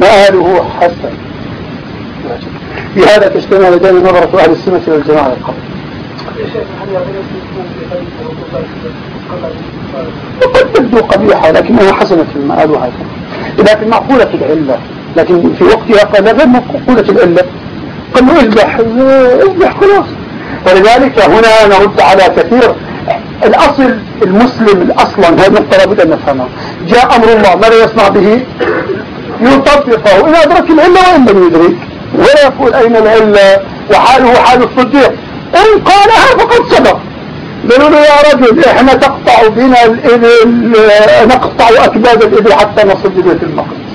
ماله حسن بهذا تجتمع لدينا نظرة أهل السنة والجماعة القبر وقد تبدو قبيحة لكنها حسنة في المآل وهكذا لكن معقولة العلة لكن في وقتها قال غير معقولة العلة. قال له اذبح اذبح خلاص. ولذلك هنا نرد على كثير. الأصل المسلم أصلا هذه النقطة لابد أن نفهمها جاء أمر الله ماذا يصنع به؟ يطبقه. إن أدرك العلة وإن لم يدرك ولا يقول أين العلة وحاله حال الصديق. إن قالها فقد صدق. قالوا له يا رجل إحنا تقطع بنا الإبل نقطع أكباد الإبل حتى نصل ببيت المقدس.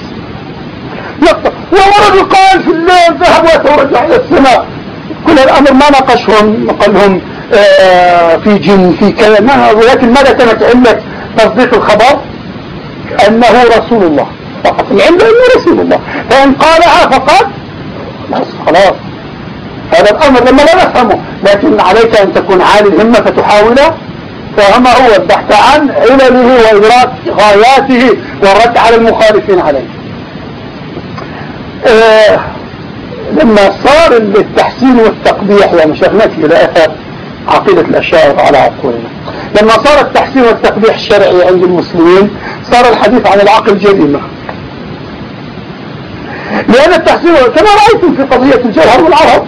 يقطع. ورجل قال في الليل ذهب وترجع إلى السماء. كل الأمر ما ناقشهم. قال لهم آه في جن في كلام. ولكن ماذا كانت علة تصديق الخبر؟ أنه رسول الله. فقط العلة أنه رسول الله. فإن قالها فقط خلاص هذا الأمر لما لا نفهمه. لكن عليك أن تكون عالي الهمة فتحاول فهما هو البحث عن علله وإدراك غاياته والرد على المخالفين عليه. آه لما صار التحسين والتقبيح يعني شغلت إلى أثر عقيدة الأشاعر على عقولنا. لما صار التحسين والتقبيح الشرعي عند المسلمين صار الحديث عن العقل جريمة. لأن التحسين كما رأيتم في قضية الجوهر والعرب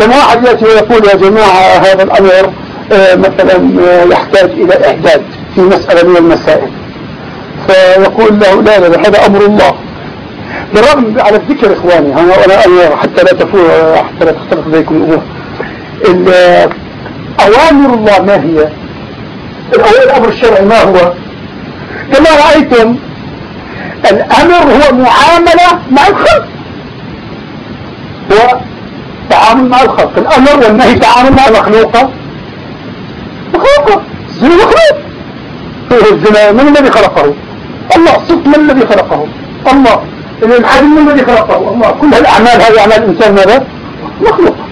لما واحد يأتي ويقول يا جماعة هذا الأمر آه، مثلا آه، يحتاج إلى إعداد في مسألة من المسائل. فيقول له لا لا هذا أمر الله. بالرغم على الذكر إخواني أنا حتى لا تفور حتى لا تختلف بينكم الأمور. أوامر الله ما هي؟ الأمر الشرعي ما هو؟ كما رأيتم الأمر هو معاملة مع الخلق. هو تعامل مع الخلق. الأمر والنهي تعامل مع المخلوقة مخلوقة الزنا مخلوق. الزنا من الذي خلقه. الله صدق من الذي خلقه. الله. الإلحاد من الذي خلقه. الله. كل هالأعمال هذه أعمال الإنسان ماذا؟ مخلوقة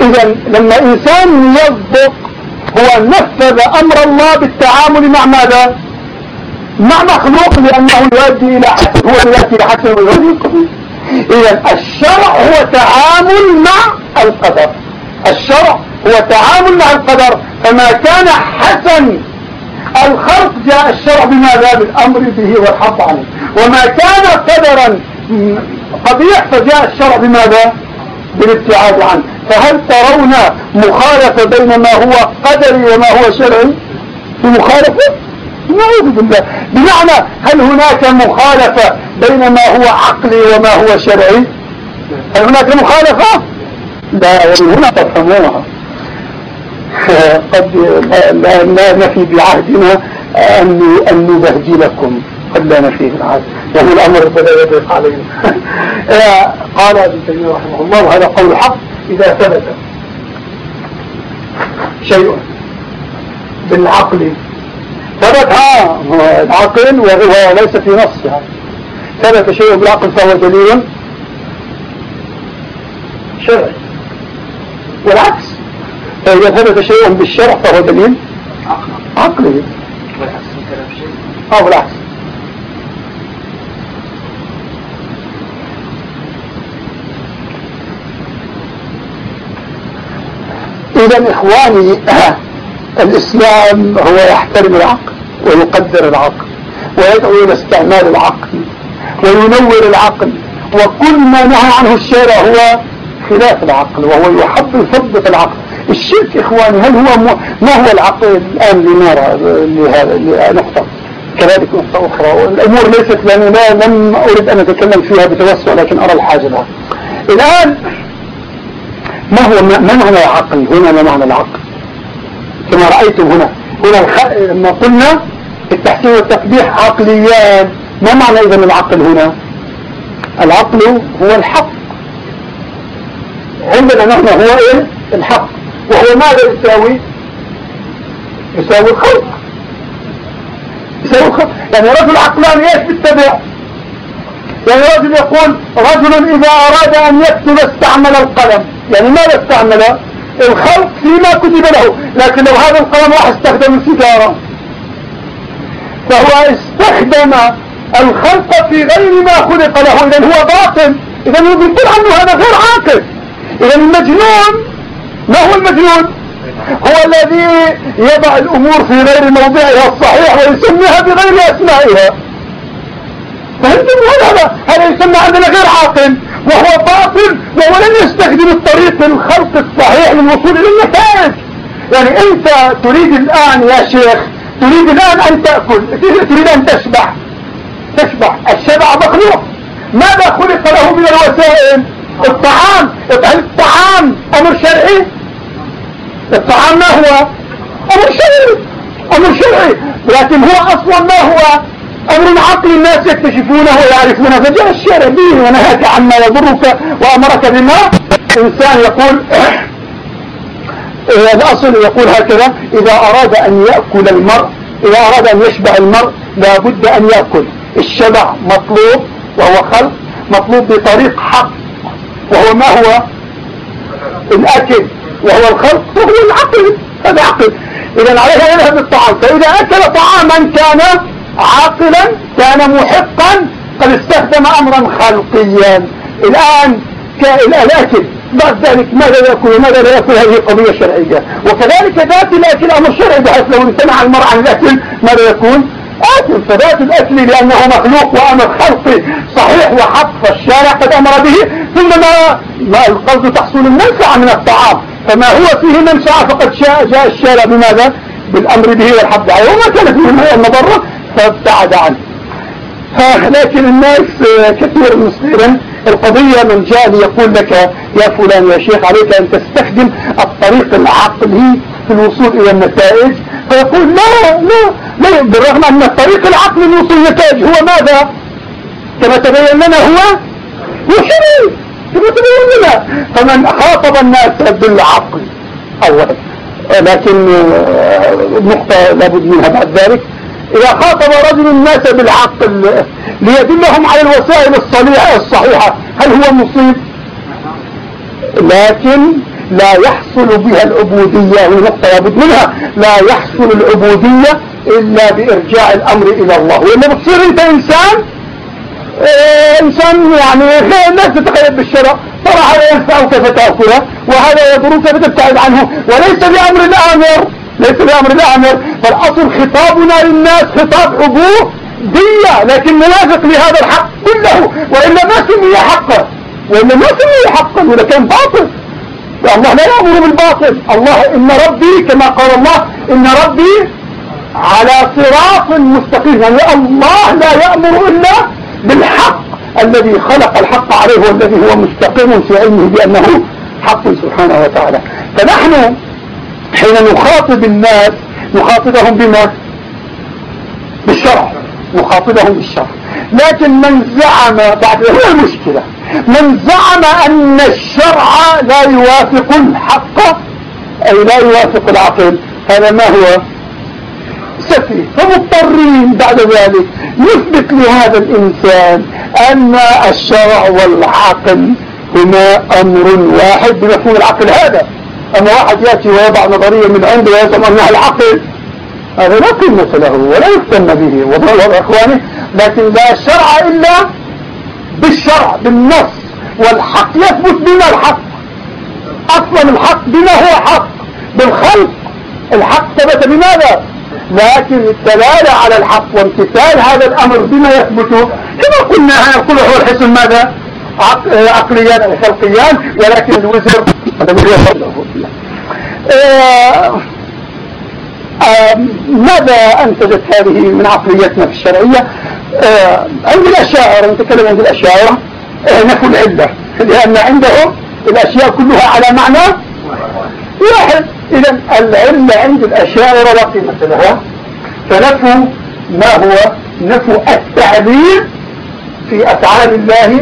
إذا لما إنسان يصدق هو نفذ أمر الله بالتعامل مع ماذا؟ مع مخلوق لأنه يؤدي إلى هو يؤدي إلى ويؤدي إذا الشرع هو تعامل مع القدر. الشرع هو تعامل مع القدر. فما كان حسن الخلق جاء الشرع بماذا بالأمر به والحط عنه وما كان قدرا قبيح فجاء الشرع بماذا بالابتعاد عنه. فهل ترون مخالفة بين ما هو قدري وما هو شرعي؟ في مخالفة؟ نعوذ بالله. بمعنى هل هناك مخالفة بين ما هو عقلي وما هو شرعي؟ هل هناك مخالفة؟ لا ومن هنا تفهموها قد لا, لا نفي بعهدنا أن, أن نبهدلكم قد لا نفي بالعهد وهو الأمر بدأ يضيق علينا. قال ابن تيمية رحمه الله وهذا قول حق إذا ثبت شيء بالعقل ثبت ها العقل وهو ليس في نصها ثبت شيء بالعقل فهو دليل شرعي. والعكس. فإذا ثبت شيء بالشرع فهو دليل عقلي. والعكس. كلام شيء أو بالعكس إذا إخواني الإسلام هو يحترم العقل ويقدر العقل ويدعو إلى استعمال العقل وينور العقل وكل ما نهى عنه الشارع هو خلاف العقل وهو يحب يثبت العقل. الشرك إخواني هل هو م... ما هو العقل الآن لنرى لهذا نقطة كذلك نقطة أخرى. الأمور ليست لأني لا لم أريد أن أتكلم فيها بتوسع لكن أرى الحاجة. لها الآن ما هو ما معنى العقل؟ هنا ما معنى العقل؟ كما رأيتم هنا. هنا الخ... لما قلنا التحسين والتقبيح عقليان. ما معنى إذا العقل هنا؟ العقل هو الحق. عندنا نحن هو إيه؟ الحق. وهو ماذا يساوي؟ يساوي الخلق. يساوي الخلق. يعني رجل عقلاني إيش بيتبع؟ يعني رجل يقول رجل إذا أراد أن يكتب استعمل القلم. يعني ماذا استعمل؟ الخلق فيما كتب له لكن لو هذا القلم راح استخدم السيجارة فهو استخدم الخلق في غير ما خلق له اذا هو باطل. اذا يقول عنه هذا غير عاقل. اذا المجنون ما هو المجنون؟ هو الذي يضع الأمور في غير موضعها الصحيح ويسميها بغير أسمائها. فهمتم هذا؟ هذا يسمى عندنا غير عاقل؟ وهو باطل وهو لن يستخدم الطريق الخلق الصحيح للوصول إلى النتائج. يعني أنت تريد الآن يا شيخ تريد الآن أن تأكل تريد أن تشبع. تشبع الشبع مخلوق. ماذا خلق له من الوسائل؟ الطعام. هل الطعام أمر شرعي؟ الطعام ما هو؟ أمر شرعي. أمر شرعي. لكن هو أصلا ما هو؟ أمر عقل الناس يكتشفونه ويعرفونه. فجاء الشارع به ونهاك عما يضرك وأمرك بما إنسان يقول. الأصل يقول هكذا إذا أراد أن يأكل المرء إذا أراد أن يشبع المرء لابد أن يأكل. الشبع مطلوب وهو خلق مطلوب بطريق حق وهو ما هو؟ الأكل. وهو الخلق فهو العقل. هذا عقل. اذا عليه يذهب الطعام فإذا أكل طعاما كان عاقلا كان محقا قد استخدم امرا خلقيا. الآن الاكل بعد ذلك ماذا يأكل وماذا لا يأكل هذه قضية شرعية. وكذلك ذات الأكل أمر شرعي بحيث لو امتنع المرء عن الأكل ماذا يكون آكل فذات الأكل لأنه مخلوق وأمر خلقي. صحيح وحق فالشارع قد أمر به ثم ما, ما القصد تحصل المنفعة من الطعام. فما هو فيه منفعة فقد جاء الشارع. بماذا؟ بالأمر به والحد عليه. وما كان فيه المضرة فابتعد عنه. لكن الناس كثير مسلما القضية من جاء ليقول لك يا فلان يا شيخ عليك أن تستخدم الطريق العقلي في الوصول إلى النتائج. فيقول لا لا لا بالرغم أن الطريق العقلي للوصول النتائج هو ماذا؟ كما تبين لنا هو شرعي كما تبين لنا. فمن خاطب الناس بالعقل أولا. لكن نقطة لابد منها بعد ذلك. إذا خاطب رجل الناس بالعقل ليدلهم على الوسائل الصليحة الصحيحة هل هو مصيب؟ لكن لا يحصل بها العبودية ونقطة لابد منها لا يحصل العبودية إلا بإرجاع الأمر إلى الله. وإلا بتصير أنت إنسان إيه إنسان يعني الناس تتخيل بالشرع. ترى هذا ينفعك فتأكله وهذا يضرك فتبتعد عنه؟ وليس بأمر الآمر ليس بأمر الآمر فالأصل خطابنا للناس خطاب عبودية لكن موافق لهذا الحق كله وإلا ما سمي حقا وإلا ما سمي حقا ولا كان باطل. الله لا يأمر بالباطل. الله إن ربي كما قال الله إن ربي على صراط مستقيم. يعني الله لا يأمر إلا بالحق. الذي خلق الحق عليه والذي هو مستقيم في علمه بأنه حق سبحانه وتعالى. فنحن حين نخاطب الناس نخاطبهم بما؟ بالشرع. نخاطبهم بالشرع. لكن من زعم بعد هو المشكلة. من زعم أن الشرع لا يوافق الحق أي لا يوافق العقل هذا ما هو؟ سفيه. فمضطرين بعد ذلك. نثبت لهذا الإنسان أن الشرع والعقل هما أمر واحد بمفهوم العقل هذا. أما واحد يأتي ويضع نظرية من عنده ويزعم أنها العقل هذا لا قيمة له ولا يهتم به وضع إخواني. لكن لا شرع إلا بالشرع بالنص والحق. يثبت بما الحق. أصلا الحق بما هو حق. بالخلق الحق ثبت بماذا؟ لكن الدلالة على الحق وامتثال هذا الأمر بما يثبت. كما قلنا يقول هو الحسن ماذا؟ عقليان أو خلقيان ولكن الوزر آه، آه، ماذا أنتجت هذه من عقليتنا في الشرعية؟ آه، عند الأشاعرة نتكلم عند الأشاعرة نفوا العلة لأن عندهم الأشياء كلها على معنى واحد. إذا العلة عند الأشاعرة لا قيمة لها فنفوا ما هو نفوا التعليل في أفعال الله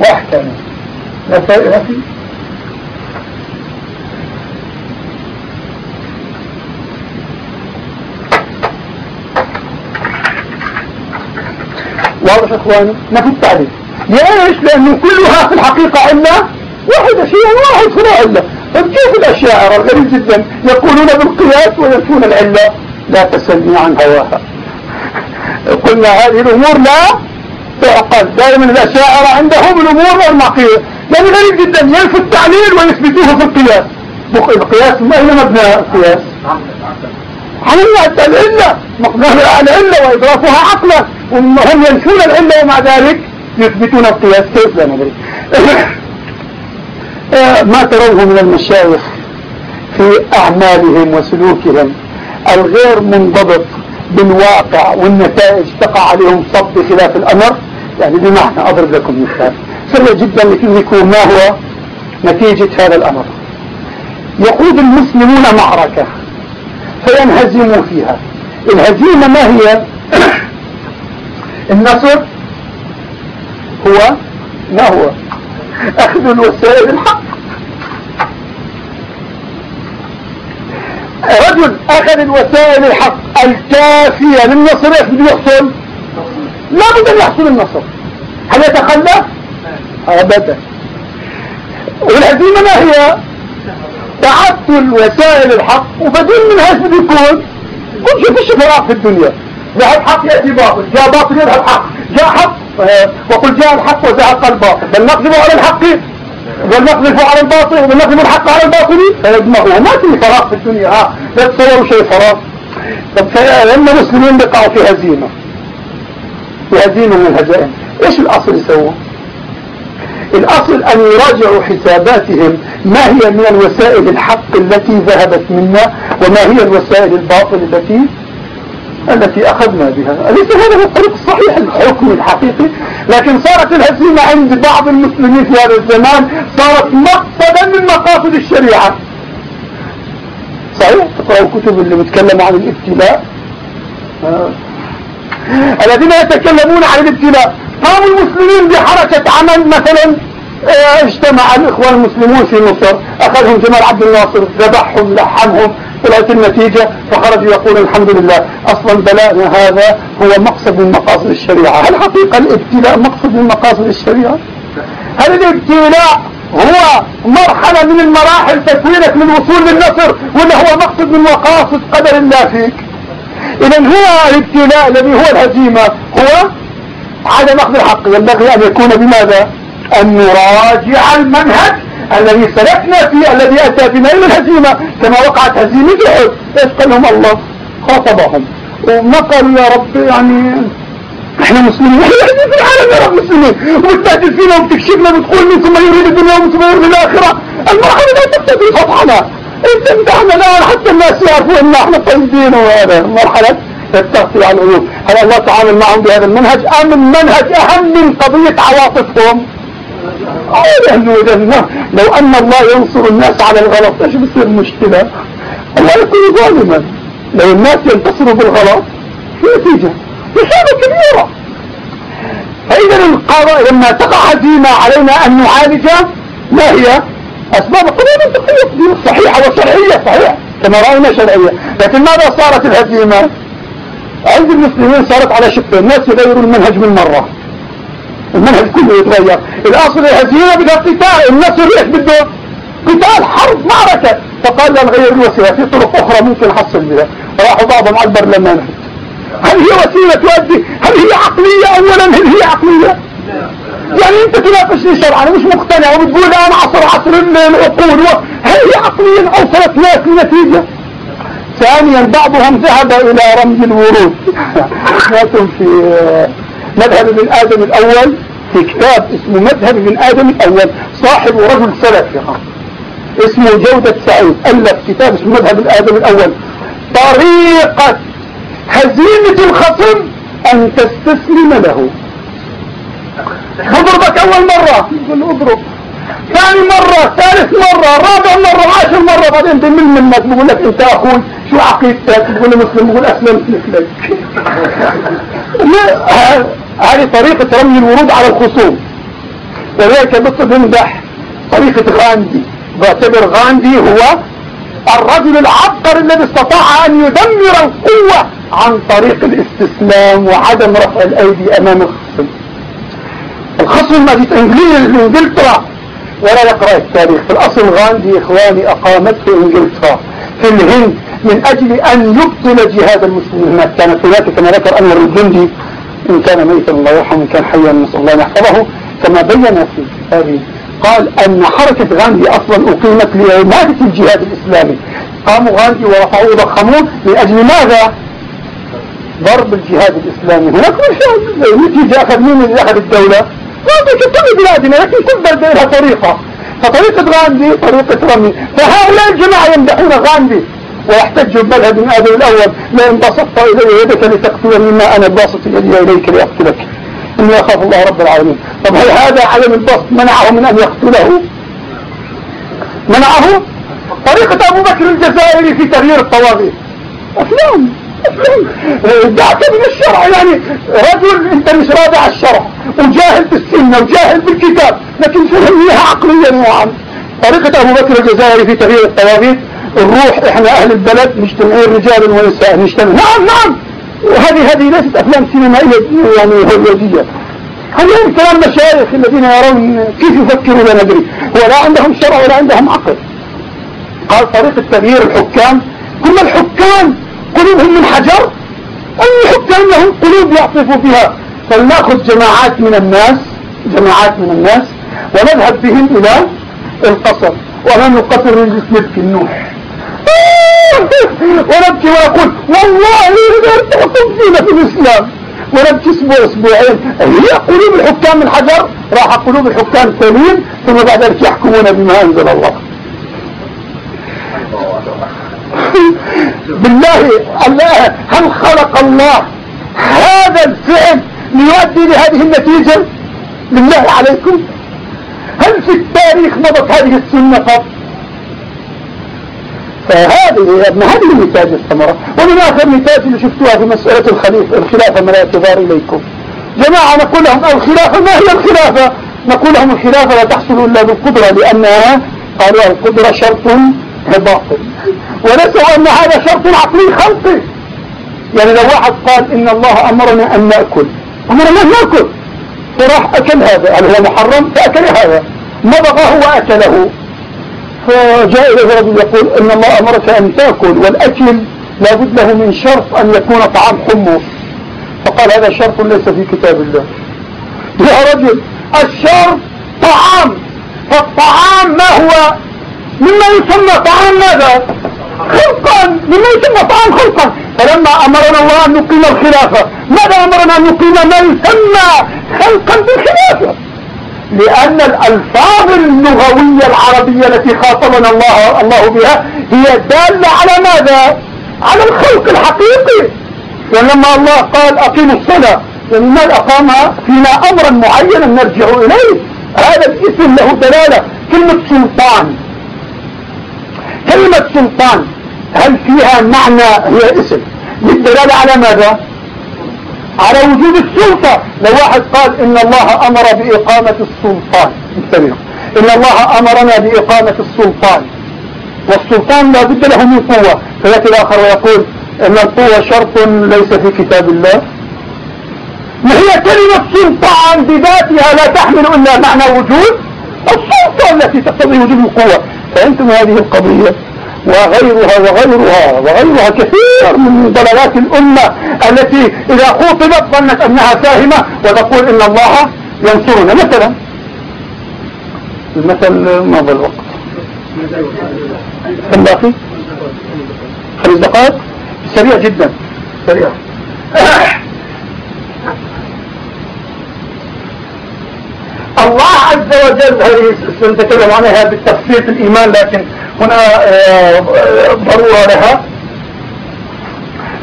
واحكامه نفي واضح إخواني؟ نفي التعريف ليش لأنه كلها في الحقيقة علة واحدة شيء واحد فلا علة فبكيف الاشاعرة الغريب جدا. يقولون بالقياس وينفون العلة. لا تسلني عن هواها. قلنا هذه الأمور لا تعقل دائما الأشاعرة عندهم الأمور المعقية يعني غريب جدا. ينفي التعليل ويثبتوه في القياس. القياس ما أين مبنى القياس. على العلة مقدار على العلة وإضافها عقلا. هم ينفون العلة ومع ذلك يثبتون القياس. كيف لا ندري؟ ما تروه من المشايخ في أعمالهم وسلوكهم الغير منضبط بالواقع والنتائج تقع عليهم صب خلاف الأمر. يعني بمعنى أضرب لكم مثال. سريع جدا لكم ما هو؟ نتيجة هذا الأمر. يقود المسلمون معركة فينهزموا فيها. الهزيمة ما هي؟ النصر هو ما هو؟ أخذ الوسائل الحق. رجل أخذ الوسائل الحق الكافية للنصر إيش بده يحصل؟ لا بد أن يحصل النصر. هل يتخلف أبدا. والهزيمة ما هي؟ تعدل وسائل الحق وبدين من إيش بده يكون كل شيء فيش فراغ في الدنيا. ذهب حق يأتي باطل. جاء باطل يذهب حق جاء حق. وقل جاء الحق وزهق الباطل بل نقذف على الحق. بل نقذف على الباطل. بل نقذف الحق على الباطل. فيدمغه. ما في فراغ في الدنيا. ها لا تصوروا شيء فراغ. طب لما المسلمين بقعوا في هزيمة. في هزيمة من الهزائم إيش الأصل يسووا الأصل أن يراجعوا حساباتهم ما هي من الوسائل الحق التي ذهبت منا وما هي الوسائل الباطل التي التي أخذنا بها. أليس هذا هو الطريق الصحيح؟ الحكم الحقيقي. لكن صارت الهزيمة عند بعض المسلمين في هذا الزمان صارت مقصدا من مقاصد الشريعة. صحيح؟ تقرأوا كتب اللي بتكلموا عن الابتلاء. آه. الذين يتكلمون عن الابتلاء قاموا المسلمين بحركة عمل مثلا آه، اجتمع الإخوان المسلمون في مصر أخذهم جمال عبد الناصر ذبحهم لحمهم طلعت النتيجة فخرجوا يقول الحمد لله أصلا بلاءنا هذا هو مقصد من مقاصد الشريعة. هل حقيقة الابتلاء مقصد من مقاصد الشريعة؟ هل الابتلاء هو مرحلة من المراحل تكوينك للوصول للنصر ولا هو مقصد من مقاصد قدر الله فيك؟ إذا هو الابتلاء الذي هو الهزيمة هو عدم أخذ الحق. ينبغي أن يكون بماذا؟ أن نراجع المنهج الذي سلكنا فيه الذي أتى بنا إلى الهزيمة كما وقعت هزيمة أحد. إيش قال لهم الله؟ خاطبهم. قالوا يا رب يعني إحنا مسلمين. إحنا في العالم يا رب مسلمين. وبتبهدل فينا وبتكشفنا بتقول من ثم يريد الدنيا ثم يريد الآخرة. المرحلة لا تقتضي فتحنا انت امتحنا الآن حتى الناس يعرفوا ان إحنا طيبين وهذا مرحلة التغطية على العيوب هل الله تعامل معهم بهذا المنهج؟ أم المنهج أهم من قضية عواطفهم؟ أنه لو أن الله ينصر الناس على الغلط إيش بصير المشكلة الله يكون ظالما. لو الناس ينتصروا بالغلط في نتيجة. مصيبة كبيرة. فإذا القضاء لما تقع هزيمة علينا أن نعالج ما هي؟ أسباب القضاء منطقية صحيحة وشرعية صحيح كما رأينا شرعية. لكن ماذا صارت الهزيمة عند المسلمين صارت على شقين الناس يغيروا المنهج من مرة. المنهج كله يتغير. الأصل الهزيمة بدها قتال. النصر إيش بده قتال حرب معركة. فقال لا نغير الوسيلة. في طرق أخرى ممكن نحصل بها. راحوا بعضهم على البرلمان هل هي وسيلة تؤدي؟ هل هي عقلية اولا هل هي عقلية؟ يعني انت تناقشني شرعا أنا مش مقتنع وبتقول أنا عصر عصر العقول هل هي عقليا اوصلت ناس لنتيجة ثانيا بعضهم ذهب إلى رمز الورود. في مذهب ابن آدم الأول في كتاب اسمه مذهب ابن آدم الأول صاحب رجل سلفي اسمه جودة سعيد ألف كتاب اسمه مذهب ابن آدم الأول. طريقة هزيمة الخصم أن تستسلم له. اضربك أول مرة. يقول اضرب. ثاني مرة ثالث مرة رابع مرة عاشر مرة. بعدين بمل منك بقول لك أنت أخوي شو عقيدتك؟ بقول مسلم بقول اسلمت مثلك هذه طريقة رمي الورود على الخصوم. وذلك بتمدح طريقة غاندي. بعتبر غاندي هو الرجل العبقر الذي استطاع أن يدمر القوة عن طريق الاستسلام وعدم رفع الأيدي امام الخصم الخصم ما جيت انجلترا ولا يقرأ التاريخ. في الأصل غاندي إخواني أقامت في إنجلترا. في الهند من أجل أن يبطل جهاد المسلمين. هناك كانت هناك كما ذكر أنور الجندي إن كان ميتا الله يرحمه إن كان حيا نسأل الله أن يحفظه. كما بين في هذه قال أن حركة غاندي أصلا أقيمت لعمادة الجهاد الإسلامي. قاموا غاندي ورفعوه ضخموه من أجل ماذا؟ ضرب الجهاد الإسلامي. هناك نتيجة أخذ مين اللي أخذ الدولة؟ غاندي كل بلادنا لكن كل بلدة لها طريقة. فطريقة غاندي طريقة رمي فهؤلاء الجماعة يمدحون غاندي. ويحتج بمذهب آدم الأول. لئن بسطت إلي يدك لتقتلني ما أنا باسط يدي إليك لأقتلك إني أخاف الله رب العالمين. طب هل هذا عدم البسط منعه من أن يقتله؟ منعه؟ طريقة أبو بكر الجزائري في تغيير الطواغيت أفلام. دعك من الشرع يعني رجل أنت مش رابع الشرع وجاهل بالسنة وجاهل بالكتاب لكن فهميها عقليا نوعا طريقة أبو بكر الجزائري في تغيير الطواغيت الروح إحنا أهل البلد مجتمعين رجال ونساء نجتمع. نعم نعم. وهذه هذه ليست أفلام سينمائية يعني هوليودية هذول كلام مشايخ الذين يرون كيف يفكرون لا ندري. ولا عندهم شرع ولا عندهم عقل. قال طريقة تغيير الحكام هم الحكام قلوبهم من حجر أي حكام لهم قلوب يعطفوا فيها. فلنأخذ جماعات من الناس جماعات من الناس ونذهب بهم إلى القصر. ونحن القصر في النوح ونبكي ويقول والله لا تحكم فينا في الإسلام. ونبكي أسبوع أسبوعين. هي قلوب الحكام الحجر راح قلوب الحكام سليم ثم بعد ذلك يحكمون بما أنزل الله. بالله الله هل خلق الله هذا الفعل ليؤدي لهذه النتيجة؟ بالله عليكم. هل في التاريخ مضت هذه السنة قط فهذه ابن هذه نتاج الثمرة. ومن آخر نتاج اللي شفتوها في مسألة الخليفة الخلافة من الاعتبار إليكم. جماعة نقول لهم الخلافة ما هي الخلافة؟ نقول لهم الخلافة لا تحصل إلا بالقدرة لأنها قالوا القدرة شرط باطل ونسوا أن هذا شرط عقلي خلقي يعني لو واحد قال إن الله أمرنا أن نأكل أمرنا أن نأكل. فراح أكل هذا. هل هو محرم؟ فأكل هذا. مضغه وأكله فجاء إليه رجل يقول إن الله أمرك أن تأكل والأكل لابد له من شرط أن يكون طعام حمص. فقال هذا شرط ليس في كتاب الله. يا رجل الشرط طعام. فالطعام ما هو؟ مما يسمى طعام ماذا؟ خلقا. مما يسمى طعام خلقا. فلما أمرنا الله أن نقيم الخلافة ماذا أمرنا أن نقيم؟ ما يسمى خلقا بالخلافة لأن الألفاظ اللغوية العربية التي خاطبنا الله, الله بها هي دالة على ماذا؟ على الخلق الحقيقي. ولما الله قال أقيموا الصلاة يعني ما أقامها فينا أمرا معينا نرجع إليه. هذا الاسم له دلالة. كلمة سلطان. كلمة سلطان هل فيها معنى هي اسم؟ للدلالة على ماذا؟ على وجود السلطة. لو واحد قال إن الله أمر بإقامة السلطان انتبهوا إن الله أمرنا بإقامة السلطان والسلطان لا بد له من قوة. فيأتي الآخر ويقول إن القوة شرط ليس في كتاب الله. ما هي كلمة سلطان بذاتها لا تحمل إلا معنى وجود السلطة التي تقتضي وجود القوة. فأنتم هذه القضية وغيرها وغيرها وغيرها كثير من ضلالات الأمة التي إذا خوطبت ظنت أنها فاهمة وتقول إن الله ينصرنا. مثلا المثل ماذا الوقت؟ كم باقي؟ خمس دقائق؟ سريع جدا سريع الله عز وجل هذه سنتكلم عنها بالتفصيل في الإيمان لكن هنا آه، ضرورة لها.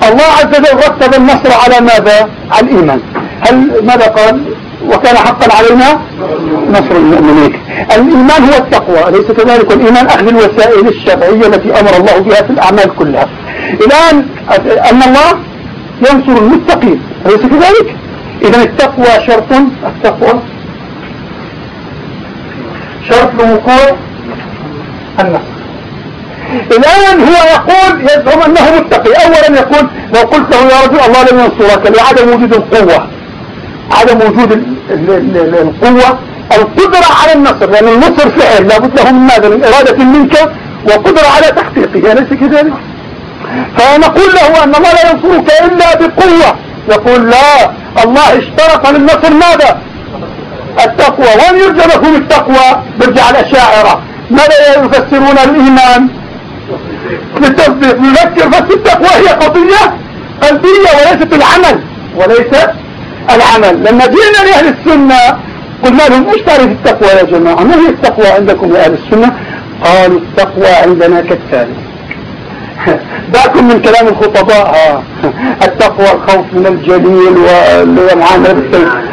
الله عز وجل رتب النصر على ماذا؟ على الإيمان. هل ماذا قال؟ وكان حقا علينا نصر المؤمنين. الإيمان هو التقوى أليس كذلك؟ والإيمان أخذ الوسائل الشرعية التي أمر الله بها في الأعمال كلها. الآن أن الله ينصر المتقين أليس كذلك؟ إذا التقوى شرط التقوى شرط لوقوع النصر الآن هو يقول يزعم أنه متقي. أولا يقول لو قلت له يا رجل الله لن ينصرك لعدم وجود القوة. عدم وجود القوة القدرة على النصر. لأن النصر فعل لابد له من ماذا؟ من إرادة منك وقدرة على تحقيقه. أليس كذلك؟ فنقول له أن الله لا ينصرك إلا بقوة. يقول لا الله اشترط للنصر ماذا؟ التقوى. وين يرجع لكم التقوى برجع الأشاعرة ماذا يفسرون الإيمان؟ بالتصديق يذكر بس التقوى هي قضية قلبية وليست العمل. وليست العمل. لما جئنا لأهل السنة قلنا لهم إيش تعرف التقوى يا جماعة؟ ما هي التقوى عندكم يا أهل السنة؟ قالوا التقوى عندنا كالتالي. دعكم من كلام الخطباء. التقوى الخوف من الجليل والعمل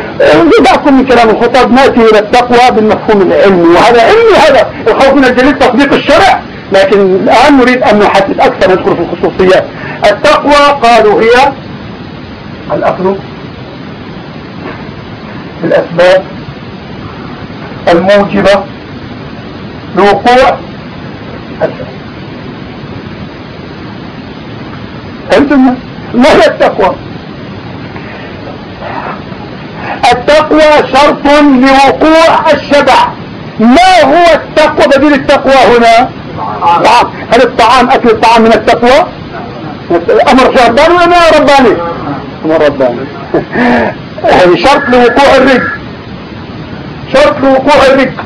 دعكم من كلام الخطب نأتي إلى التقوى بالمفهوم العلمي وهذا علمي هذا الخوف من الجليل تطبيق الشرع. لكن الآن نريد أن نحدد أكثر ندخل في الخصوصيات. التقوى قالوا هي الأخذ الأسباب الموجبة لوقوع الفعل فهمتم ما هي التقوى؟ التقوى شرط لوقوع الشبع. ما هو التقوى؟ بديل التقوى هنا. هل الطعام أكل الطعام من التقوى؟ أمر شرطان ولا رباني؟ أمر رباني. شرط لوقوع الرزق شرط لوقوع الرزق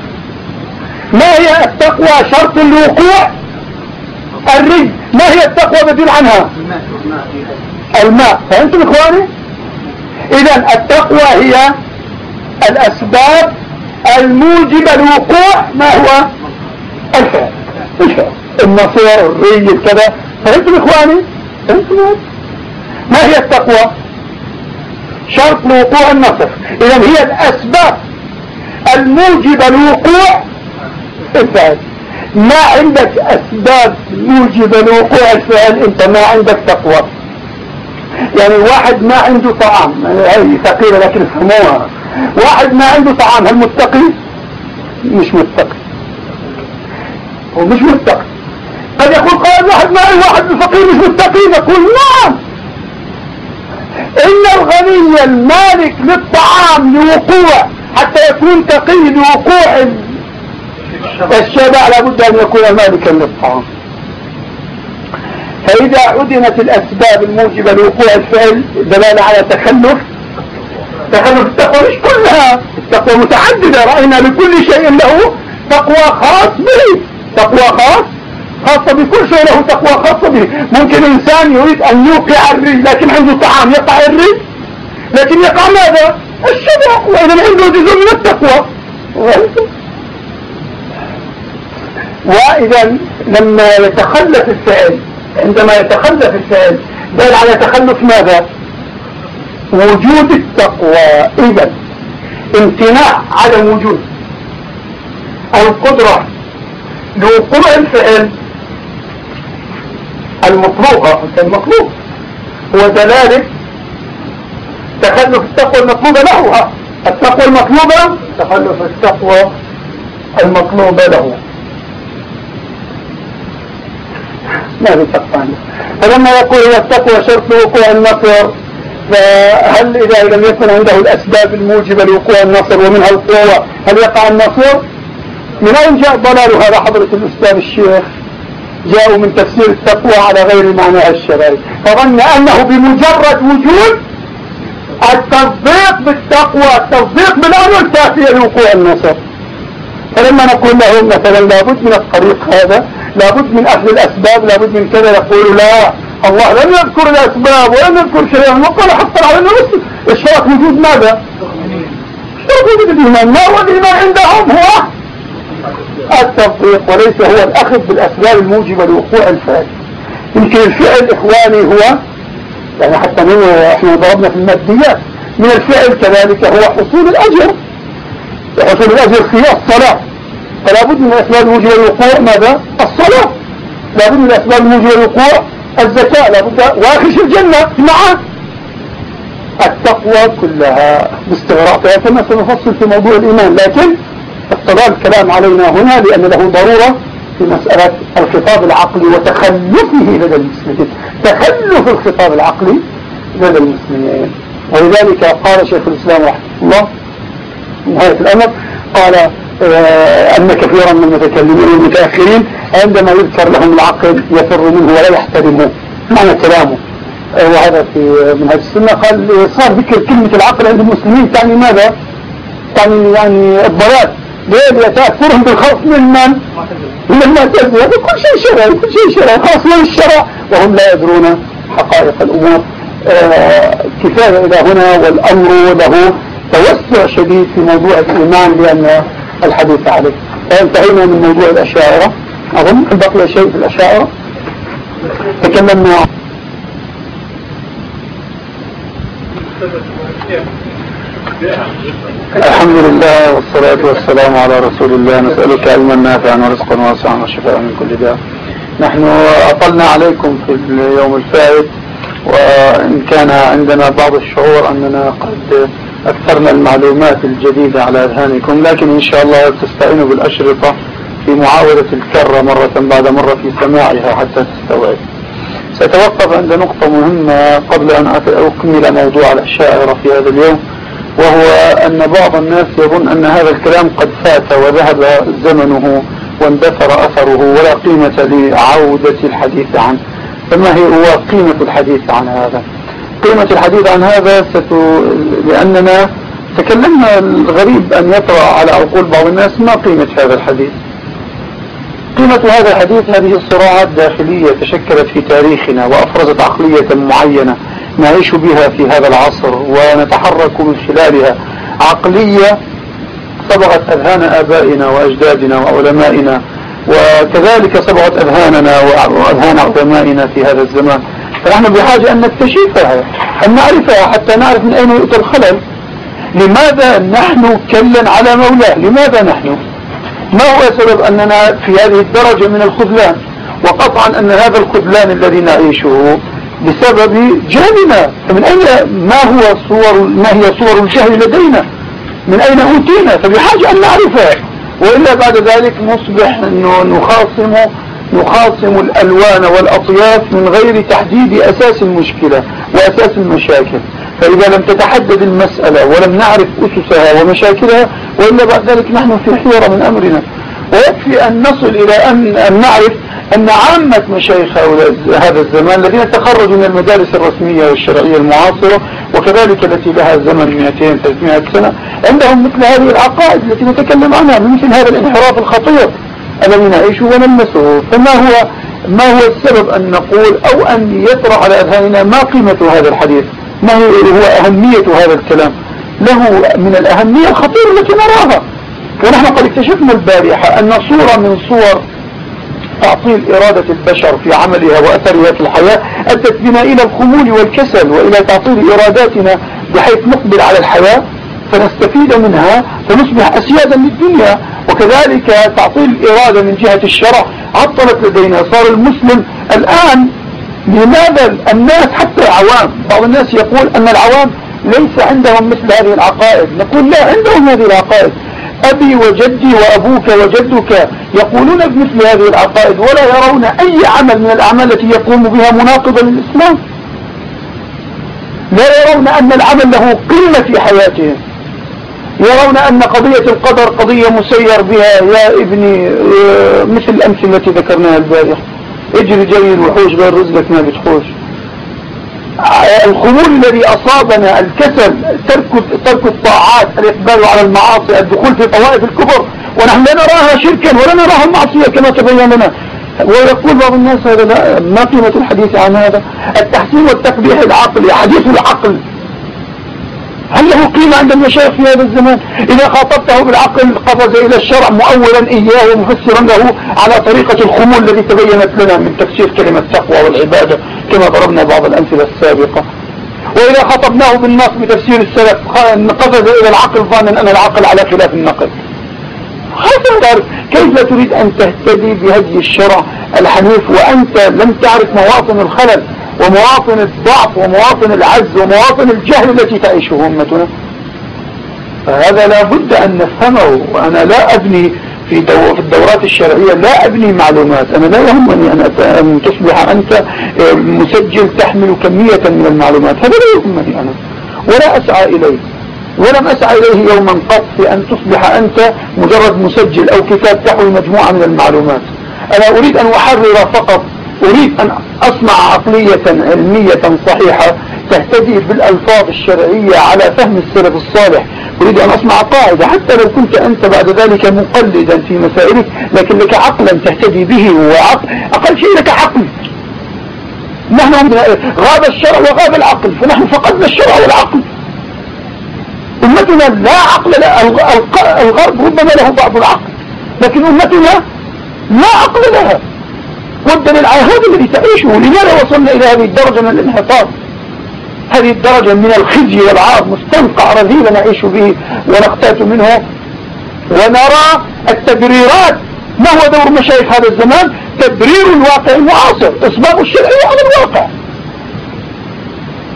ما هي التقوى؟ شرط لوقوع الرزق ما هي التقوى؟ بديل عنها. الماء. فهمتم إخواني؟ اذا التقوى هي الأسباب الموجبة لوقوع ما هو الفعل. النصير الري كذا. فهمتم إخواني؟ ما هي التقوى؟ شرط لوقوع النصر. اذا هي الأسباب الموجبة لوقوع الفعل. ما عندك أسباب موجبة لوقوع الفعل أنت ما عندك تقوى. يعني واحد ما عنده طعام. هي ثقيلة لكن فهموها واحد ما عنده طعام هل متقي؟ مش متقي. هو مش متقي. قد يقول قال واحد ما واحد فقير مش متقي نقول نعم. إن الغني المالك للطعام لوقوع حتى يكون تقي لوقوع الشبع لابد أن يكون مالكا للطعام. فإذا عدمت الأسباب الموجبة لوقوع الفعل دلالة على تخلف تخلف التقوى مش كلها التقوى متعددة رأينا لكل شيء له تقوى خاص به تقوى خاص خاصة بكل شيء له تقوى خاصة به. ممكن إنسان يريد أن يوقع الري لكن عنده طعام يقع الري لكن يقع ماذا؟ الشبع. وإذا عنده جزء من التقوى. وإذا لما يتخلف الفعل عندما يتخلف الفعل دل على تخلف ماذا؟ وجود التقوى. إذا امتناع عدم وجود القدرة لوقوع الفعل المطلوبة المطلوب. دلالة تخلف التقوى المطلوبة له التقوى المطلوبة تخلف التقوى المطلوبة له ما في تقوى فلما يقول التقوى شرط لوقوع النصر فهل إذا لم يكن عنده الأسباب الموجبة لوقوع النصر ومنها القوة هل يقع النصر؟ من أين جاء الضلال هذا حضرة الأستاذ الشيخ؟ جاءوا من تفسير التقوى على غير معنى الشرعي. فظن أنه بمجرد وجود التصديق بالتقوى التصديق بالأمر كافية لوقوع النصر. فلما نقول لهم مثلا لابد من الطريق هذا لابد من أخذ الأسباب لابد من كذا يقول لا الله لم يذكر الأسباب ولم يذكر شيئا. وقال حتى على النفس اشترك وجود ماذا؟ وجود الإيمان. ما هو الإيمان عندهم؟ هو التطبيق وليس هو الأخذ بالأسباب الموجبة لوقوع الفعل. يمكن الفعل إخواني هو يعني حتى من إحنا ضربنا في الماديات. من الفعل كذلك هو حصول الأجر. حصول الأجر في الصلاة فلا بد من الأسباب الموجبة لوقوع ماذا؟ الصلاة لا. بد من الأسباب الموجبة لوقوع الزكاة لا بد واخش الجنة معه. التقوى كلها. باستغراقها كما سنفصل في موضوع الإيمان لكن اقتضى الكلام علينا هنا لأن له ضرورة في مسألة الخطاب العقلي وتخلفه لدى المسلمين. تخلف الخطاب العقلي لدى المسلمين. ولذلك قال شيخ الإسلام رحمه الله نهاية الأمر قال أن كثيرا من المتكلمين والمتأخرين عندما يذكر لهم العقل يفر منه ولا يحترمه. معنى كلامه؟ وهذا في منهج السنة قال صار ذكر كلمة العقل عند المسلمين تعني ماذا؟ تعني يعني الضلال. ليه؟ يتأثرهم بالخوف من من؟ من المعتزلة كل شيء شرع كل شيء شرع. خلاص من الشرع وهم لا يدرون حقائق الأمور. آه كفاية إلى هنا والأمر له توسع شديد في موضوع الإيمان لأن الحديث عليه. فانتهينا من موضوع الأشاعرة. أظن بقي شيء في الأشاعرة. تكلمنا الحمد لله والصلاة والسلام على رسول الله. نسألك علما نافعا ورزقا واسعا وشفاء من كل داء. نحن أطلنا عليكم في اليوم الفائت وإن كان عندنا بعض الشعور أننا قد أكثرنا المعلومات الجديدة على أذهانكم لكن إن شاء الله تستعينوا بالأشرطة في معاودة الكرة مرة بعد مرة في سماعها حتى تستوعب. سأتوقف عند نقطة مهمة قبل أن أكمل موضوع الأشاعرة في هذا اليوم وهو أن بعض الناس يظن أن هذا الكلام قد فات وذهب زمنه واندثر أثره ولا قيمة لعودة الحديث عنه. فما هي قيمة الحديث عن هذا؟ قيمة الحديث عن هذا ستو... لأننا تكلمنا الغريب أن يطرأ على عقول بعض الناس ما قيمة هذا الحديث. قيمة هذا الحديث هذه الصراعات داخلية تشكلت في تاريخنا وأفرزت عقلية معينة نعيش بها في هذا العصر ونتحرك من خلالها. عقلية صبغت أذهان آبائنا وأجدادنا وعلمائنا وكذلك صبغت أذهاننا وأذهان علمائنا في هذا الزمان. فنحن بحاجة أن نكتشفها أن نعرفها حتى نعرف من أين يؤتى الخلل. لماذا نحن كلا على مولاه؟ لماذا نحن؟ ما هو سبب أننا في هذه الدرجة من الخذلان؟ وقطعا أن هذا الخذلان الذي نعيشه بسبب جهلنا. فمن أين؟ ما هو صور ما هي صور الجهل لدينا؟ من أين أوتينا؟ فبحاجة أن نعرفها وإلا بعد ذلك نصبح أنه نخاصم نخاصم الألوان والأطياف من غير تحديد أساس المشكلة وأساس المشاكل. فإذا لم تتحدد المسألة ولم نعرف أسسها ومشاكلها وإلا بعد ذلك نحن في حيرة من أمرنا. ويكفي أن نصل إلى أن, أن نعرف أن عامة مشايخ هذا الزمان الذين تخرجوا من المدارس الرسمية والشرعية المعاصرة وكذلك التي لها زمن 200-300 سنة عندهم مثل هذه العقائد التي نتكلم عنها مثل هذا الانحراف الخطير. الذي نعيشه ونلمسه فما هو ما هو السبب أن نقول أو أن يطرأ على أذهاننا ما قيمة هذا الحديث؟ ما هو أهمية هذا الكلام؟ له من الأهمية الخطيرة التي نراها. ونحن قد اكتشفنا البارحة أن صورة من صور تعطيل إرادة البشر في عملها وأثرها في الحياة أدت بنا إلى الخمول والكسل وإلى تعطيل إراداتنا بحيث نقبل على الحياة. فنستفيد منها فنصبح أسيادا للدنيا وكذلك تعطيل الإرادة من جهة الشرع. عطلت لدينا صار المسلم الآن لماذا الناس حتى العوام؟ بعض الناس يقول أن العوام ليس عندهم مثل هذه العقائد. نقول لا عندهم هذه العقائد. أبي وجدي وأبوك وجدك يقولون بمثل هذه العقائد ولا يرون أي عمل من الأعمال التي يقوم بها مناقضا للإسلام. لا يرون أن العمل له قيمة في حياتهم. يرون أن قضية القدر قضية مسير بها يا ابني مثل الأمثلة التي ذكرناها البارح اجري جري الوحوش غير رزقك ما بتخوش. الخمول الذي أصابنا الكسل ترك ترك الطاعات الإقبال على المعاصي الدخول في طوائف الكفر. ونحن لا نراها شركا ولا نراها معصية كما تبين لنا ويقول بعض الناس هذا ما قيمة الحديث عن هذا؟ التحسين والتقبيح العقلي حديث العقل. هل له قيمة عند المشايخ في هذا الزمان؟ إذا خاطبته بالعقل قفز إلى الشرع مؤولا إياه ومفسرا له على طريقة الخمول الذي تبينت لنا من تفسير كلمة التقوى والعبادة كما ضربنا بعض الأمثلة السابقة. وإذا خاطبناه بالنص بتفسير السلف قفز إلى العقل ظانا أن العقل على خلاف النقل. هذا كيف تريد أن تهتدي بهدي الشرع الحنيف وأنت لم تعرف مواطن الخلل؟ ومواطن الضعف ومواطن العز ومواطن الجهل التي تعيشه أمتنا. فهذا لا بد أن نفهمه وأنا لا أبني في, في الدورات الشرعية لا أبني معلومات. أنا لا يهمني أن, أن تصبح أنت آه، مسجل تحمل كمية من المعلومات. هذا لا يهمني أنا. ولا أسعى إليه. ولم أسعى إليه يوما قط في أن تصبح أنت مجرد مسجل أو كتاب تحوي مجموعة من المعلومات. أنا أريد أن أحرر فقط أريد أن أصنع عقلية علمية صحيحة تهتدي بالألفاظ الشرعية على فهم السلف الصالح. أريد أن أصنع قاعدة حتى لو كنت أنت بعد ذلك مقلدا في مسائلك لكن لك عقلا تهتدي به وعقل أقل شيء لك عقل. نحن غاب الشرع وغاب العقل فنحن فقدنا الشرع والعقل. أمتنا لا عقل لا الغرب ربما له بعض العقل لكن أمتنا لا عقل لها. والدليل على هذا الذي تعيشه لماذا وصلنا إلى هذه الدرجة من الانحطاط؟ هذه الدرجة من الخزي والعار مستنقع رذيل نعيش به ونقتات منه. ونرى التبريرات. ما هو دور مشايخ هذا الزمان؟ تبرير الواقع المعاصر إصباغ الشرعية على الواقع.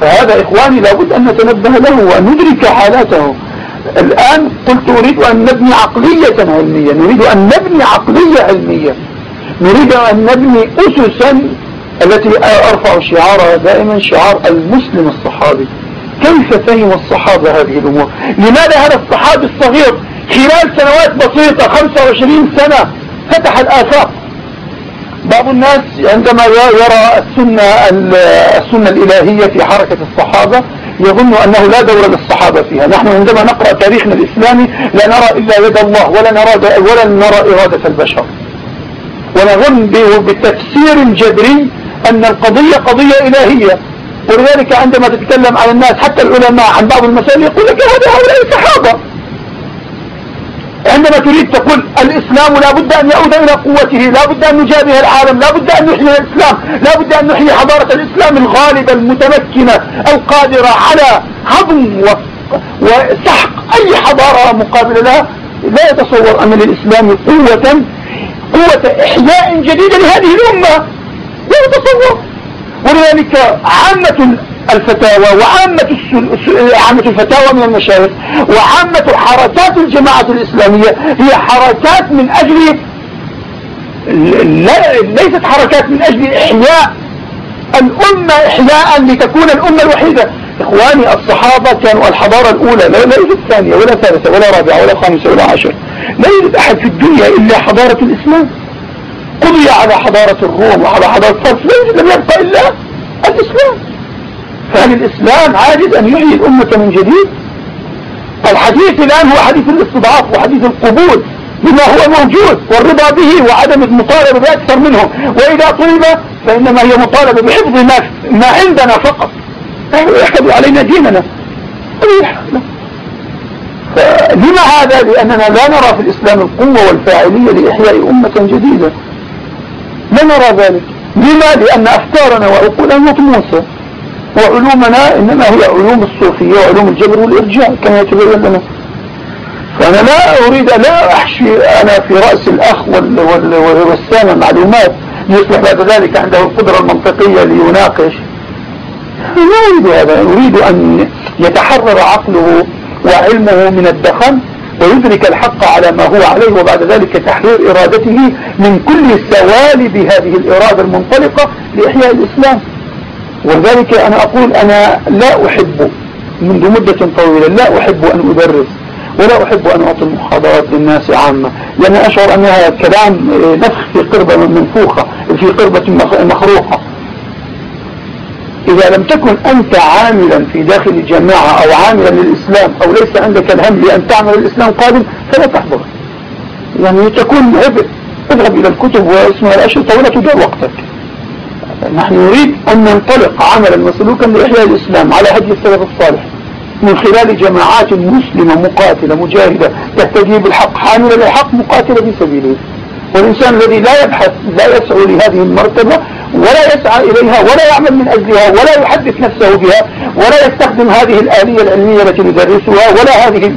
فهذا إخواني لابد أن نتنبه له وأن ندرك حالاته. الآن قلت أريد أن نبني عقلية علمية نريد أن نبني عقلية علمية. نريد أن نبني أسسا التي أرفع شعارها دائما شعار المسلم الصحابي. كيف فهم الصحابة هذه الأمور؟ لماذا هذا الصحابي الصغير خلال سنوات بسيطة 25 سنة فتح الآفاق بعض الناس عندما يرى السنة, السنة الإلهية في حركة الصحابة يظن أنه لا دور للصحابة فيها. نحن عندما نقرأ تاريخنا الإسلامي لا نرى إلا يد الله ولا نرى, ولا نرى إرادة البشر. ونظن بتفسير جبري أن القضية قضية إلهية. ولذلك عندما تتكلم عن الناس حتى العلماء عن بعض المسائل يقول لك هذا هؤلاء الصحابة عندما تريد تقول الإسلام لا بد أن يعود إلى قوته لا بد أن نجابه العالم لا بد أن نحيي الإسلام لا بد أن نحيي حضارة الإسلام الغالبة المتمكنة القادرة على هضم وسحق أي حضارة مقابلة لها. لا يتصور أن للإسلام قوة قوة إحياء جديدة لهذه الأمة. لا يتصور. ولذلك عامة الفتاوى وعامة عامة الفتاوى من المشايخ وعامة حركات الجماعة الإسلامية هي حركات من أجل ليست حركات من أجل إحياء الأمة إحياء لتكون الأمة الوحيدة. إخواني الصحابة كانوا الحضارة الأولى لا يوجد ثانية ولا ثالثة ولا رابعة ولا خامسة ولا عشر لا يوجد أحد في الدنيا إلا حضارة الإسلام. قضي على حضارة الروم وعلى حضارة فارس لا يوجد لم يبقى إلا الإسلام. فهل الإسلام عاجز أن يحيي الأمة من جديد؟ الحديث الآن هو حديث الاستضعاف وحديث القبول بما هو موجود والرضا به وعدم المطالبة بأكثر منه. وإذا طلب فإنما هي مطالبة بحفظ ما, عندنا فقط. يحفظ علينا ديننا. فلما هذا؟ لأننا لا نرى في الإسلام القوة والفاعلية لإحياء أمة جديدة. لا نرى ذلك. لما؟ لأن أفكارنا وعقولنا مطموسة. وعلومنا إنما هي علوم الصوفية وعلوم الجبر والإرجاع كما يتبين لنا. فأنا لا أريد لا أحشي أنا في رأس الأخ والسامة معلومات يصبح بعد ذلك عنده القدرة المنطقية ليناقش. لا أريد هذا. أريد أن يتحرر عقله وعلمه من الدخن ويدرك الحق على ما هو عليه وبعد ذلك تحرير إرادته من كل سوالب هذه الإرادة المنطلقة لإحياء الإسلام. ولذلك أنا أقول أنا لا أحب منذ مدة طويلة لا أحب أن أدرس ولا أحب أن أعطي المحاضرات للناس عامة لأن أشعر أنها كلام نفخ في قربة منفوخة في قربة مخروقة إذا لم تكن أنت عاملا في داخل الجماعة أو عاملا للإسلام أو ليس عندك الهم لأن تعمل الإسلام قادم فلا تحضر. يعني تكون عبء. اذهب إلى الكتب واسمها الأشرطة ولا تدار وقتك. نحن نريد أن ننطلق عملا وسلوكا لإحياء الإسلام على هدي السلف الصالح. من خلال جماعات مسلمة مقاتلة مجاهدة تهتدي بالحق حاملة للحق مقاتلة في سبيله. والإنسان الذي لا يبحث لا يسعى لهذه المرتبة ولا يسعى إليها ولا يعمل من أجلها ولا يحدث نفسه بها ولا يستخدم هذه الآلية العلمية التي ندرسها ولا هذه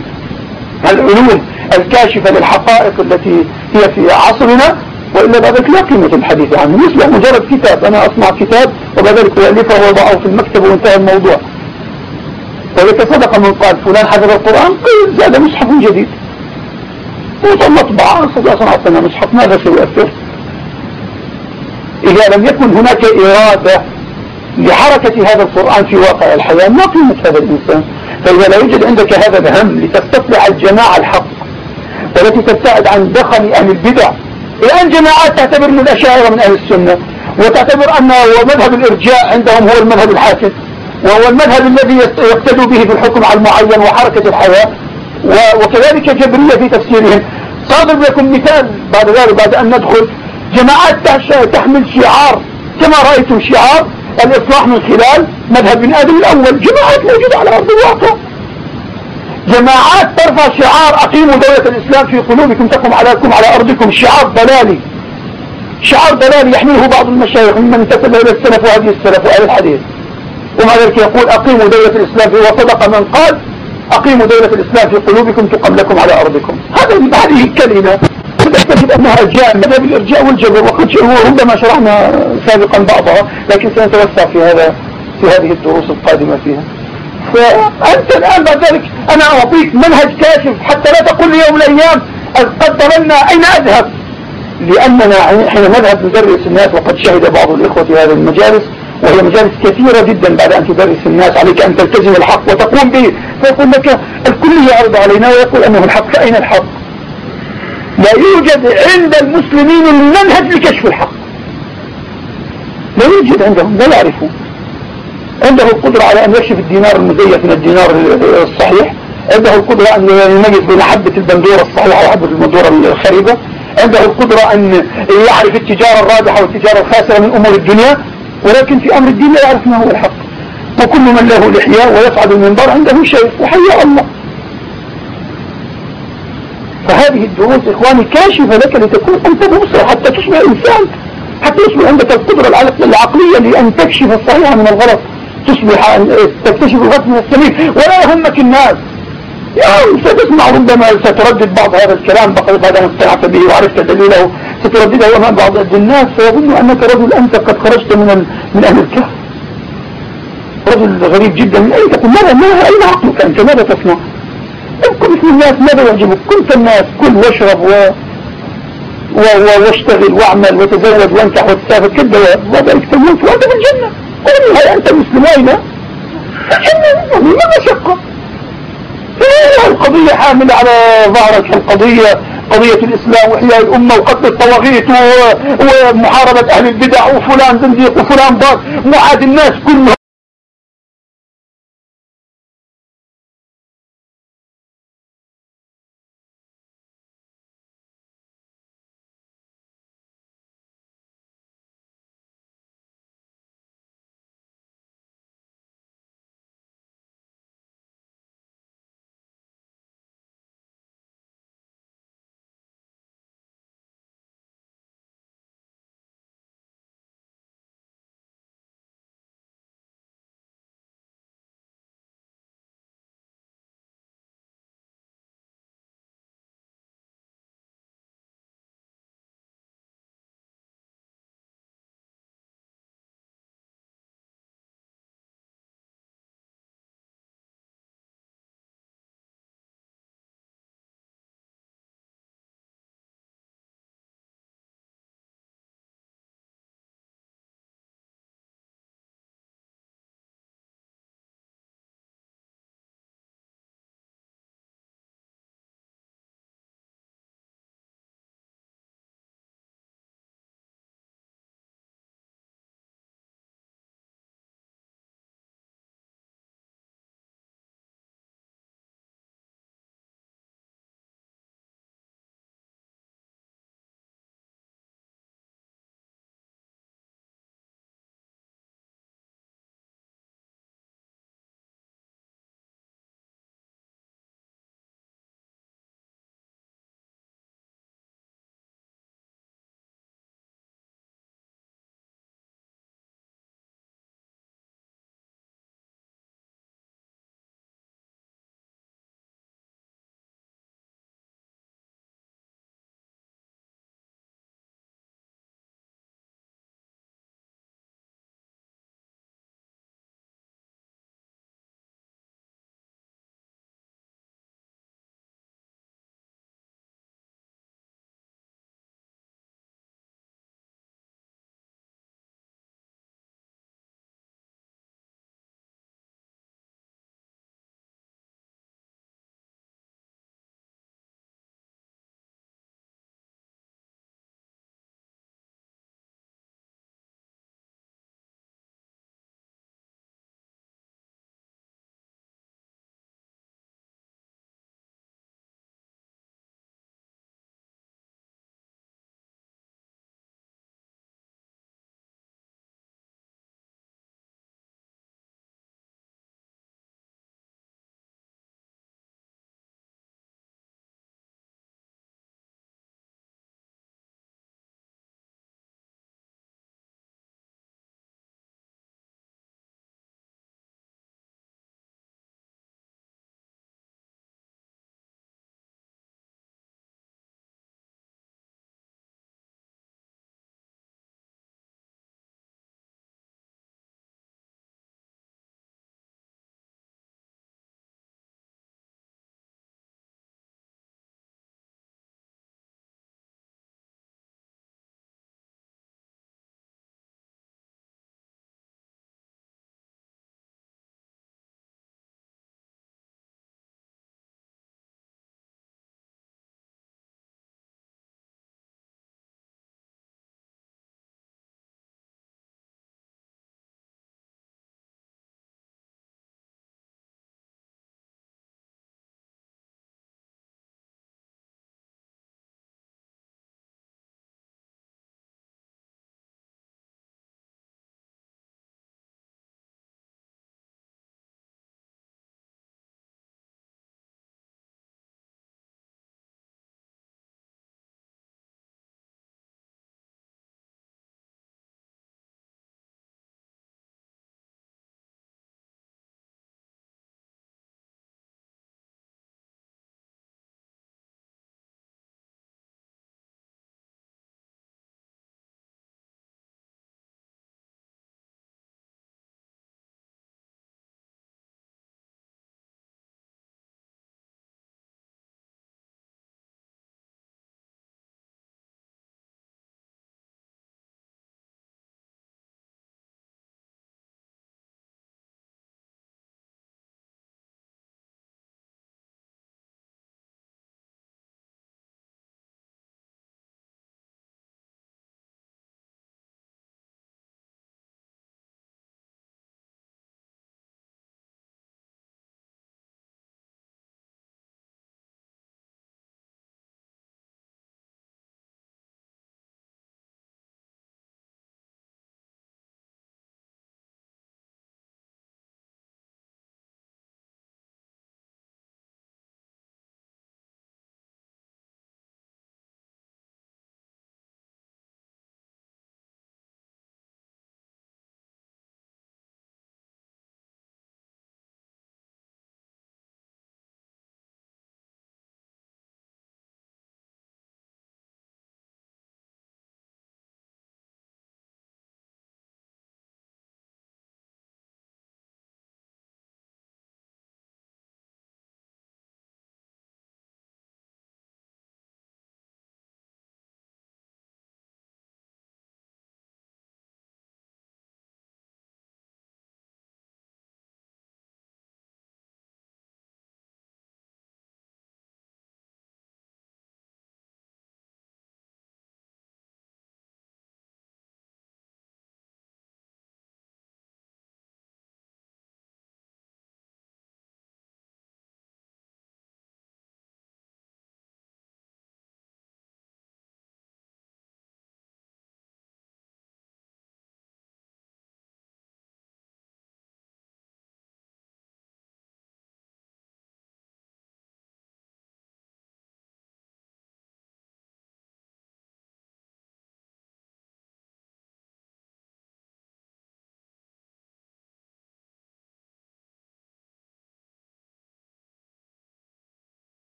العلوم الكاشفة للحقائق التي هي في عصرنا وإلا ذلك لا قيمة الحديث عنه. يصبح مجرد كتاب أنا أصنع كتاب وبعد ذلك أؤلفه وأضعه في المكتب وانتهى الموضوع. ولك صدق من قال فلان حفظ القرآن قيل زاد مصحف جديد. مطبعة صنعت لنا مصحف ماذا سيؤثر؟ إذا لم يكن هناك إرادة لحركة هذا القرآن في واقع الحياة ما قيمة هذا الإنسان؟ فإذا لا يوجد عندك هذا الهم لتستطلع الجماعة الحق والتي تبتعد عن دخل أهل البدع. الآن جماعات تعتبر من الأشاعرة من أهل السنة وتعتبر أن مذهب الإرجاء عندهم هو المذهب الحاكم وهو المذهب الذي يقتدوا به في الحكم على المعين وحركة الحياة. وكذلك جبرية في تفسيرهم. صادر لكم مثال بعد ذلك بعد أن ندخل جماعات تحمل شعار كما رأيتم شعار الإصلاح من خلال مذهب بن آدم الأول. جماعات موجودة على أرض الواقع. جماعات ترفع شعار أقيموا دولة الإسلام في قلوبكم تقم عليكم على أرضكم. شعار ضلالي. شعار ضلالي يحمله بعض المشايخ ممن انتسب إلى السلف وهذه السلف وأهل الحديث. ومع ذلك يقول أقيموا دولة الإسلام وصدق من قال أقيموا دولة الإسلام في قلوبكم تقم لكم على أرضكم. هذه الكلمة. تجد أنها جاء مذهب الإرجاء والجبر. وقد ربما شرحنا سابقا بعضها لكن سنتوسع في هذا في هذه الدروس القادمة فيها. فأنت الآن بعد ذلك أنا أعطيك منهج كاشف حتى لا تقول لي يوم الأيام قد ضللنا أين أذهب؟ لأننا حين نذهب ندرس الناس وقد شهد بعض الإخوة في هذه المجالس وهي مجالس كثيرة جدا بعد أن تدرس الناس عليك أن تلتزم الحق وتقوم به. فيقول لك الكل يعرض علينا. ويقول أنه الحق فأين الحق؟ لا يوجد عند المسلمين المنهج لكشف الحق. لا يوجد عندهم لا يعرفون. عنده القدرة على أن يكشف الدينار المزيف من الدينار الصحيح. عنده القدرة أن يميز بين حبة البندورة الصحيحة وحبة البندورة الخريبة عنده القدرة أن يعرف التجارة الرابحة والتجارة الخاسرة من أمور الدنيا. ولكن في أمر الدين لا يعرف ما هو الحق. وكل من له لحية ويصعد المنبر عنده شيء وحيا الله. فهذه الدروس إخواني كاشفة لك لتكون أنت مبصر حتى تصبح إنسان حتى يصبح عندك القدرة العقلية لأن تكشف الصحيح من الغلط. تصبح تكتشف الغلط من السليم. ولا يهمك الناس. يعني ستسمع ربما ستردد بعض هذا الكلام بعد أن اقتنعت به وعرفت دليله ستردده أمام بعض الناس فيظن أنك رجل أنت قد خرجت من من أهل الكهف. رجل غريب جدا من أين تكون؟ ماذا ما أين عقلك أنت؟ ماذا تصنع؟ كل الناس ماذا يعجبك؟ كن كالناس كل واشرب و... و... و... واشتغل واعمل وتزوج وانكح وتسافر كالدواب وذلك تموت وانت في الجنة. قل أنت مسلم؟ أين؟ الجنة ما مشقة القضية حاملة على ظهرك القضية قضية الإسلام وإحياء الأمة وقتل الطواغيت ومحاربة أهل البدع وفلان زنديق وفلان ضار. معاد الناس كلهم.